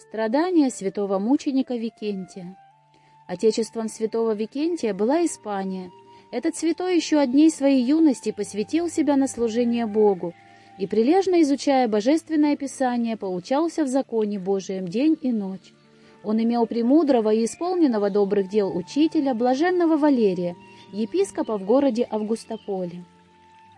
Страдания святого мученика Викентия. Отечеством святого Викентия была Испания. Этот святой еще от дней своей юности посвятил себя на служение Богу и, прилежно изучая божественное писание, поучался в законе Божием день и ночь. Он имел премудрого и исполненного добрых дел учителя, блаженного Валерия, епископа в городе Августополе.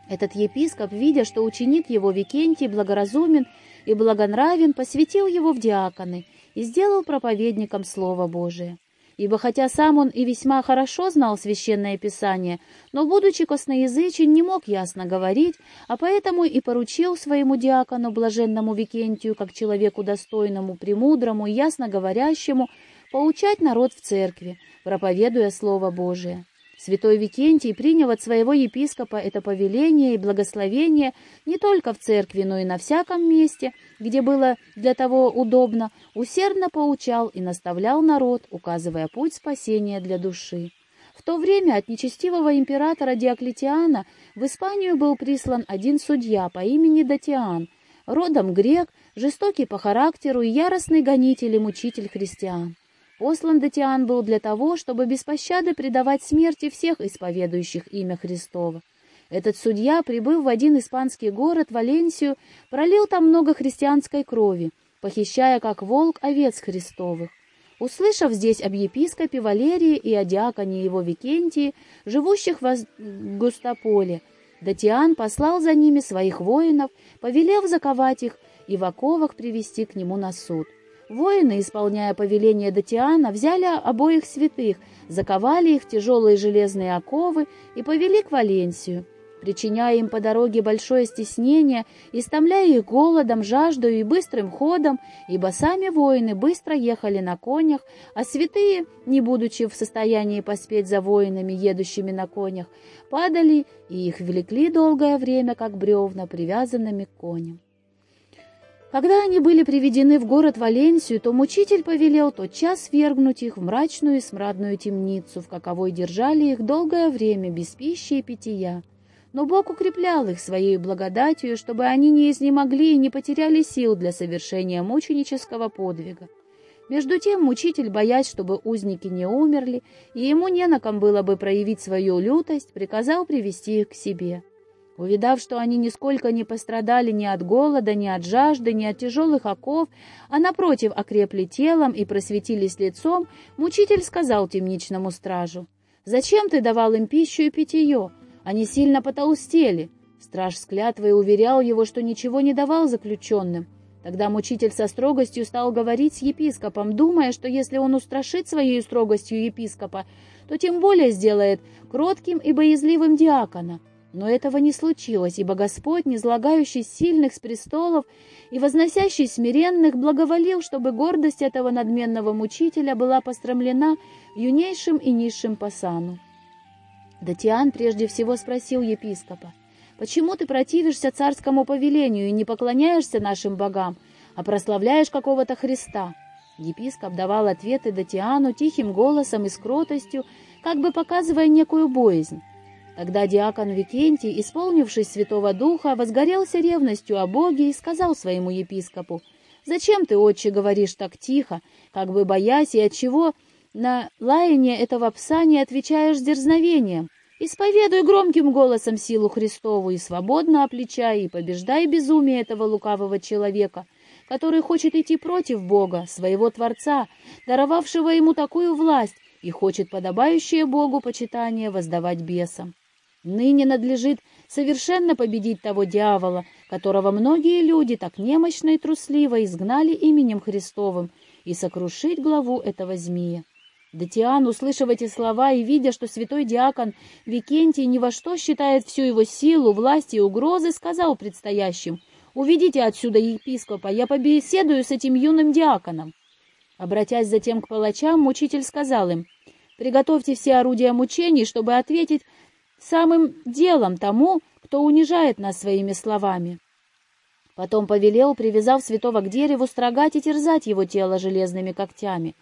Этот епископ, видя, что ученик его Викентий благоразумен и благонравен, посвятил его в диаконы и сделал проповедником Слова Божия. Ибо хотя сам он и весьма хорошо знал священное писание, но, будучи косноязычен, не мог ясно говорить, а поэтому и поручил своему диакону, блаженному Викентию, как человеку достойному, премудрому и ясно говорящему, поучать народ в церкви, проповедуя Слово Божие. Святой Викентий принял от своего епископа это повеление и благословение не только в церкви, но и на всяком месте, где было для того удобно, усердно поучал и наставлял народ, указывая путь спасения для души. В то время от нечестивого императора Диоклетиана в Испанию был прислан один судья по имени Датиан, родом грек, жестокий по характеру и яростный гонитель и мучитель христиан. Послан Датиан был для того, чтобы без пощады предавать смерти всех исповедующих имя Христово. Этот судья, прибыв в один испанский город, Валенсию, пролил там много христианской крови, похищая, как волк, овец Христовых. Услышав здесь об епископе Валерии и о диаконе его Викентии, живущих в Густополе, Датиан послал за ними своих воинов, повелев заковать их и в оковах привести к нему на суд. Воины, исполняя повеление Датиана, взяли обоих святых, заковали их в тяжелые железные оковы и повели к Валенсию, причиняя им по дороге большое стеснение, истомляя их голодом, жаждою и быстрым ходом, ибо сами воины быстро ехали на конях, а святые, не будучи в состоянии поспеть за воинами, едущими на конях, падали и их влекли долгое время, как бревна, привязанными к коням. Когда они были приведены в город Валенсию, то мучитель повелел тотчас свергнуть их в мрачную и смрадную темницу, в каковой держали их долгое время без пищи и питья. Но Бог укреплял их своей благодатью, чтобы они не изнемогли и не потеряли сил для совершения мученического подвига. Между тем мучитель, боясь, чтобы узники не умерли, и ему не на ком было бы проявить свою лютость, приказал привести их к себе. Увидав, что они нисколько не пострадали ни от голода, ни от жажды, ни от тяжелых оков, а напротив окрепли телом и просветились лицом, мучитель сказал темничному стражу, «Зачем ты давал им пищу и питье? Они сильно потолстели». Страж с клятвой уверял его, что ничего не давал заключенным. Тогда мучитель со строгостью стал говорить с епископом, думая, что если он устрашит своей строгостью епископа, то тем более сделает кротким и боязливым диакона. Но этого не случилось, ибо Господь, низлагающий сильных с престолов и возносящий смиренных, благоволил, чтобы гордость этого надменного мучителя была пострамлена юнейшим и низшим по сану. Датиан прежде всего спросил епископа, «Почему ты противишься царскому повелению и не поклоняешься нашим богам, а прославляешь какого-то Христа?» Епископ давал ответы Датиану тихим голосом и с как бы показывая некую боязнь. Тогда диакон Викентий, исполнившись Святого Духа, возгорелся ревностью о Боге и сказал своему епископу, «Зачем ты, отче, говоришь так тихо, как бы боясь, и отчего на лаяние этого пса не отвечаешь дерзновением? Исповедуй громким голосом силу Христову и свободно оплечай и побеждай безумие этого лукавого человека, который хочет идти против Бога, своего Творца, даровавшего ему такую власть, и хочет подобающее Богу почитание воздавать бесам. Ныне надлежит совершенно победить того дьявола, которого многие люди так немощно и трусливо изгнали именем Христовым, и сокрушить главу этого змея. Датиан, услышав эти слова и видя, что святой диакон Викентий ни во что считает всю его силу, власть и угрозы, сказал предстоящим, «Уведите отсюда епископа, я побеседую с этим юным диаконом». Обратясь затем к палачам, мучитель сказал им, «Приготовьте все орудия мучений, чтобы ответить самым делом тому, кто унижает нас своими словами. Потом повелел, привязав святого к дереву, строгать и терзать его тело железными когтями.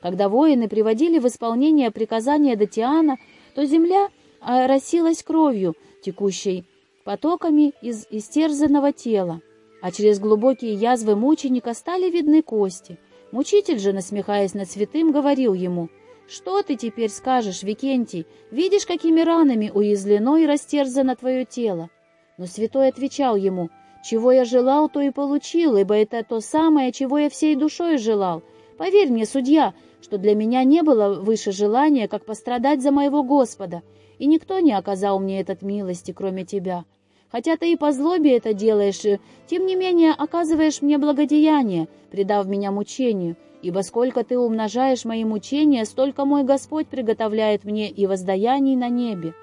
Когда воины приводили в исполнение приказания Датиана, то земля оросилась кровью, текущей потоками из истерзанного тела, а через глубокие язвы мученика стали видны кости. Мучитель же, насмехаясь над святым, говорил ему, «Что ты теперь скажешь, Викентий? Видишь, какими ранами уязвлено и растерзано твое тело?» Но святой отвечал ему, «Чего я желал, то и получил, ибо это то самое, чего я всей душой желал. Поверь мне, судья, что для меня не было выше желания, как пострадать за моего Господа, и никто не оказал мне этот милости, кроме тебя. Хотя ты и по злобе это делаешь, тем не менее оказываешь мне благодеяние, предав меня мучению, ибо сколько ты умножаешь мои мучения, столько мой Господь приготовляет мне и воздаяний на небе.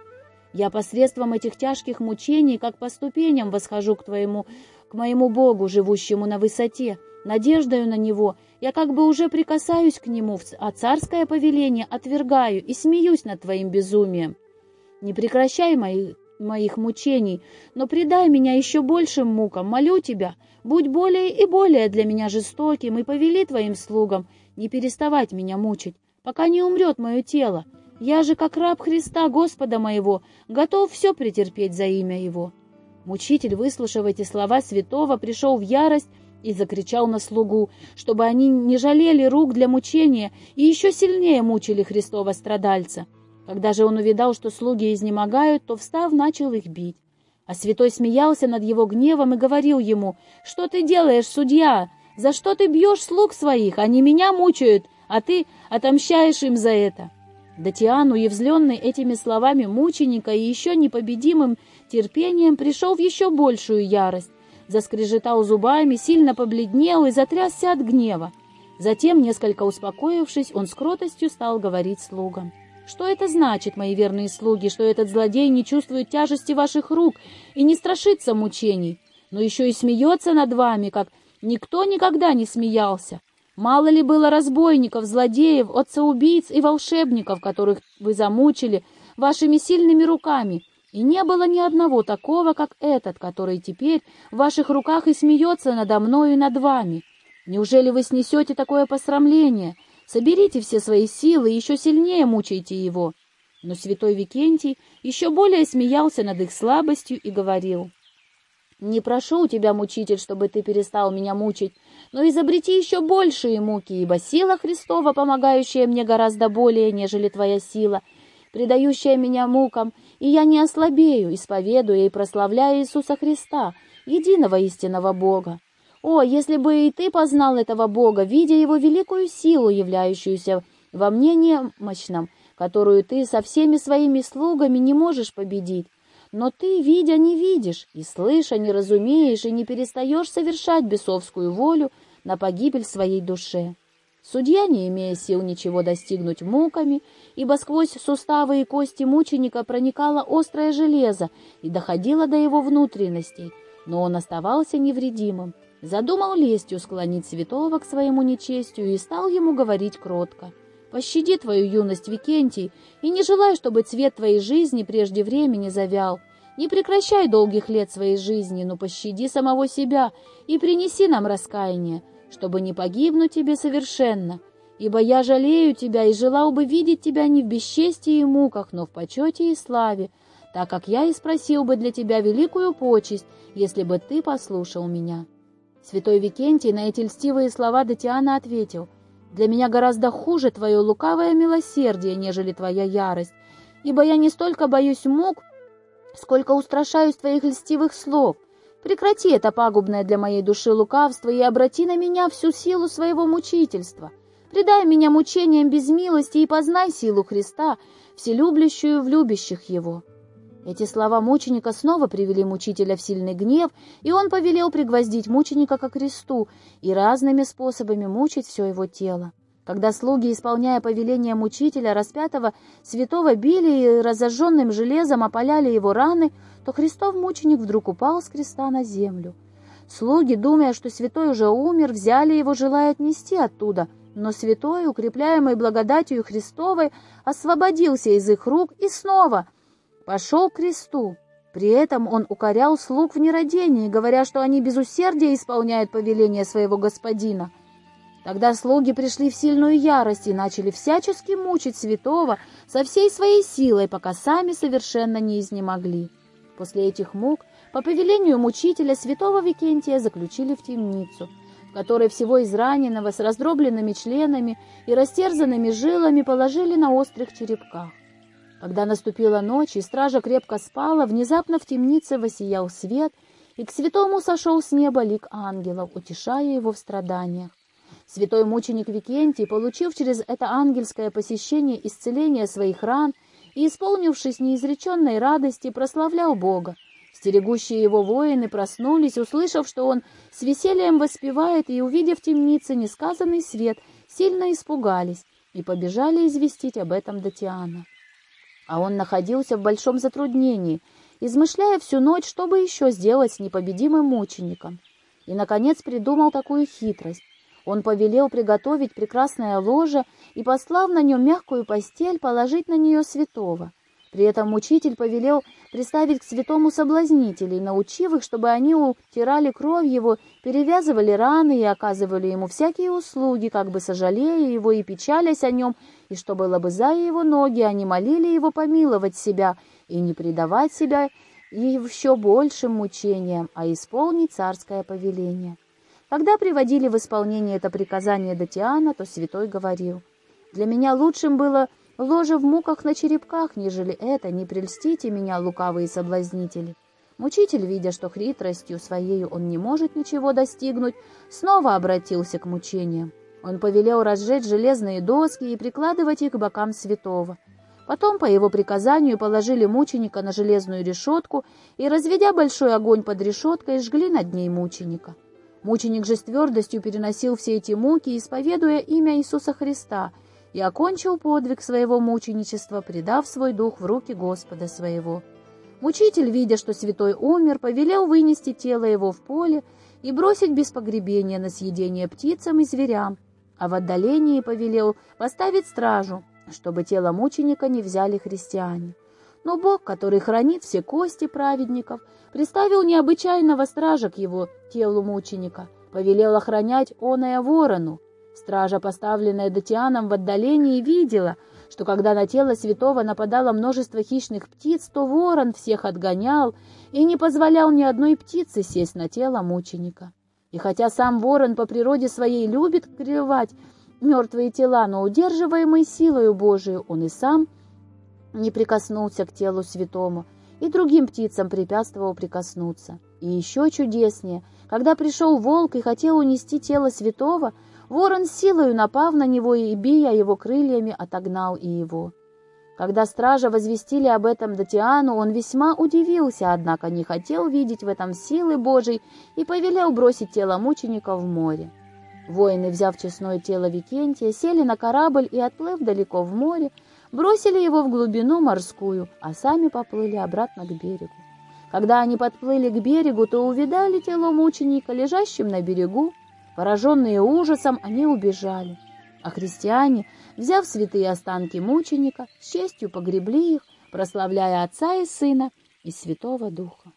Я посредством этих тяжких мучений, как по ступеням, восхожу к твоему, к моему Богу, живущему на высоте, надеждою на Него, я как бы уже прикасаюсь к Нему, а царское повеление отвергаю и смеюсь над Твоим безумием. Не прекращай моих, моих мучений, но предай меня еще большим мукам, молю Тебя, будь более и более для меня жестоким и повели Твоим слугам не переставать меня мучить, пока не умрет мое тело. Я же, как раб Христа, Господа моего, готов все претерпеть за имя Его». Мучитель, выслушав эти слова святого, пришел в ярость и закричал на слугу, чтобы они не жалели рук для мучения и еще сильнее мучили Христова страдальца. Когда же он увидал, что слуги изнемогают, то, встав, начал их бить. А святой смеялся над его гневом и говорил ему, «Что ты делаешь, судья? За что ты бьешь слуг своих? Они меня мучают, а ты отомщаешь им за это». Датиан, уявленный этими словами мученика и еще непобедимым терпением, пришел в еще большую ярость заскрежетал зубами, сильно побледнел и затрясся от гнева. Затем, несколько успокоившись, он с кротостью стал говорить слугам. «Что это значит, мои верные слуги, что этот злодей не чувствует тяжести ваших рук и не страшится мучений, но еще и смеется над вами, как никто никогда не смеялся? Мало ли было разбойников, злодеев, отцеубийц и волшебников, которых вы замучили вашими сильными руками, и не было ни одного такого, как этот, который теперь в ваших руках и смеется надо мною и над вами. Неужели вы снесете такое посрамление? Соберите все свои силы и еще сильнее мучайте его». Но святой Викентий еще более смеялся над их слабостью и говорил, «Не прошу у тебя, мучитель, чтобы ты перестал меня мучить, но изобрети еще большие муки, ибо сила Христова, помогающая мне гораздо более, нежели твоя сила, предающая меня мукам, и я не ослабею, исповедуя и прославляя Иисуса Христа, единого истинного Бога. О, если бы и ты познал этого Бога, видя Его великую силу, являющуюся во мне немощном, которую ты со всеми своими слугами не можешь победить. Но ты, видя, не видишь, и слыша, не разумеешь, и не перестаешь совершать бесовскую волю на погибель своей душе. Судья, не имея сил ничего достигнуть муками, ибо сквозь суставы и кости мученика проникало острое железо и доходило до его внутренностей, но он оставался невредимым. Задумал лестью склонить святого к своему нечестию и стал ему говорить кротко. «Пощади твою юность, Викентий, и не желай, чтобы цвет твоей жизни прежде времени завял. Не прекращай долгих лет своей жизни, но пощади самого себя и принеси нам раскаяние, чтобы не погибнуть тебе совершенно, ибо я жалею тебя и желал бы видеть тебя не в бесчестии и муках, но в почете и славе, так как я и спросил бы для тебя великую почесть, если бы ты послушал меня». Святой Викентий на эти льстивые слова Датиана ответил, «Для меня гораздо хуже твое лукавое милосердие, нежели твоя ярость, ибо я не столько боюсь мук, сколько устрашаюсь твоих льстивых слов. Прекрати это пагубное для моей души лукавство и обрати на меня всю силу своего мучительства. Предай меня мучениям без милости и познай силу Христа, вселюблящую в любящих Его». Эти слова мученика снова привели мучителя в сильный гнев, и он повелел пригвоздить мученика ко кресту и разными способами мучить все его тело. Когда слуги, исполняя повеление мучителя распятого, святого били и разожженным железом опаляли его раны, то Христов мученик вдруг упал с креста на землю. Слуги, думая, что святой уже умер, взяли его, желая отнести оттуда, но святой, укрепляемый благодатью Христовой, освободился из их рук и снова пошел к кресту. При этом он укорял слуг в нерадении, говоря, что они без усердия исполняют повеление своего господина — Тогда слуги пришли в сильную ярость и начали всячески мучить святого со всей своей силой, пока сами совершенно не изнемогли. После этих мук, по повелению мучителя, святого Викентия заключили в темницу, в который всего израненного с раздробленными членами и растерзанными жилами положили на острых черепках. Когда наступила ночь, и стража крепко спала, внезапно в темнице воссиял свет, и к святому сошел с неба лик ангелов, утешая его в страданиях. Святой мученик Викентий, получив через это ангельское посещение исцеление своих ран и исполнившись неизреченной радости, прославлял Бога, Стерегущие его воины проснулись, услышав, что он с весельем воспевает, и, увидев в темнице несказанный свет, сильно испугались и побежали известить об этом Датиана. А он находился в большом затруднении, измышляя всю ночь, чтобы еще сделать с непобедимым мучеником. И, наконец, придумал такую хитрость. Он повелел приготовить прекрасное ложе и, послав на нем мягкую постель, положить на нее святого — при этом учитель повелел приставить к святому соблазнителей, научив их, чтобы они утирали кровь его, перевязывали раны и оказывали ему всякие услуги, как бы сожалея его и печалясь о нем, и чтобы, лобызая его ноги, они молили его помиловать себя и не предавать себя еще большим мучениям, а исполнить царское повеление. Когда приводили в исполнение это приказание Датиана, то святой говорил, «Для меня лучшим было Ложе в муках на черепках, нежели это, не прельстите меня, лукавые соблазнители. Мучитель, видя, что хитростью своей он не может ничего достигнуть, снова обратился к мучениям. Он повелел разжечь железные доски и прикладывать их к бокам святого. Потом, по его приказанию, положили мученика на железную решетку и, разведя большой огонь под решеткой, жгли над ней мученика. Мученик же с твердостью переносил все эти муки, исповедуя имя Иисуса Христа — и окончил подвиг своего мученичества, предав свой дух в руки Господа своего. Мучитель, видя, что святой умер, повелел вынести тело его в поле и бросить без погребения на съедение птицам и зверям, а в отдалении повелел поставить стражу, чтобы тело мученика не взяли христиане. Но Бог, который хранит все кости праведников, приставил необычайного стража к его телу мученика, повелел охранять оное ворону, Стража, поставленная Датианом в отдалении, видела, что когда на тело святого нападало множество хищных птиц, то ворон всех отгонял и не позволял ни одной птице сесть на тело мученика. И хотя сам ворон по природе своей любит крывать мертвые тела, но удерживаемый силою Божией он и сам не прикоснулся к телу святому, и другим птицам препятствовал прикоснуться. И еще чудеснее, когда пришел волк и хотел унести тело святого, Ворон силою напав на него и, бия его крыльями, отогнал и его. Когда стража возвестили об этом Датиану, он весьма удивился, однако не хотел видеть в этом силы Божией и повелел бросить тело мученика в море. Воины, взяв честное тело Викентия, сели на корабль и, отплыв далеко в море, бросили его в глубину морскую, а сами поплыли обратно к берегу. Когда они подплыли к берегу, то увидали тело мученика, лежащим на берегу, Пораженные ужасом, они убежали, а христиане, взяв святые останки мученика, с честью погребли их, прославляя Отца и Сына и Святого Духа.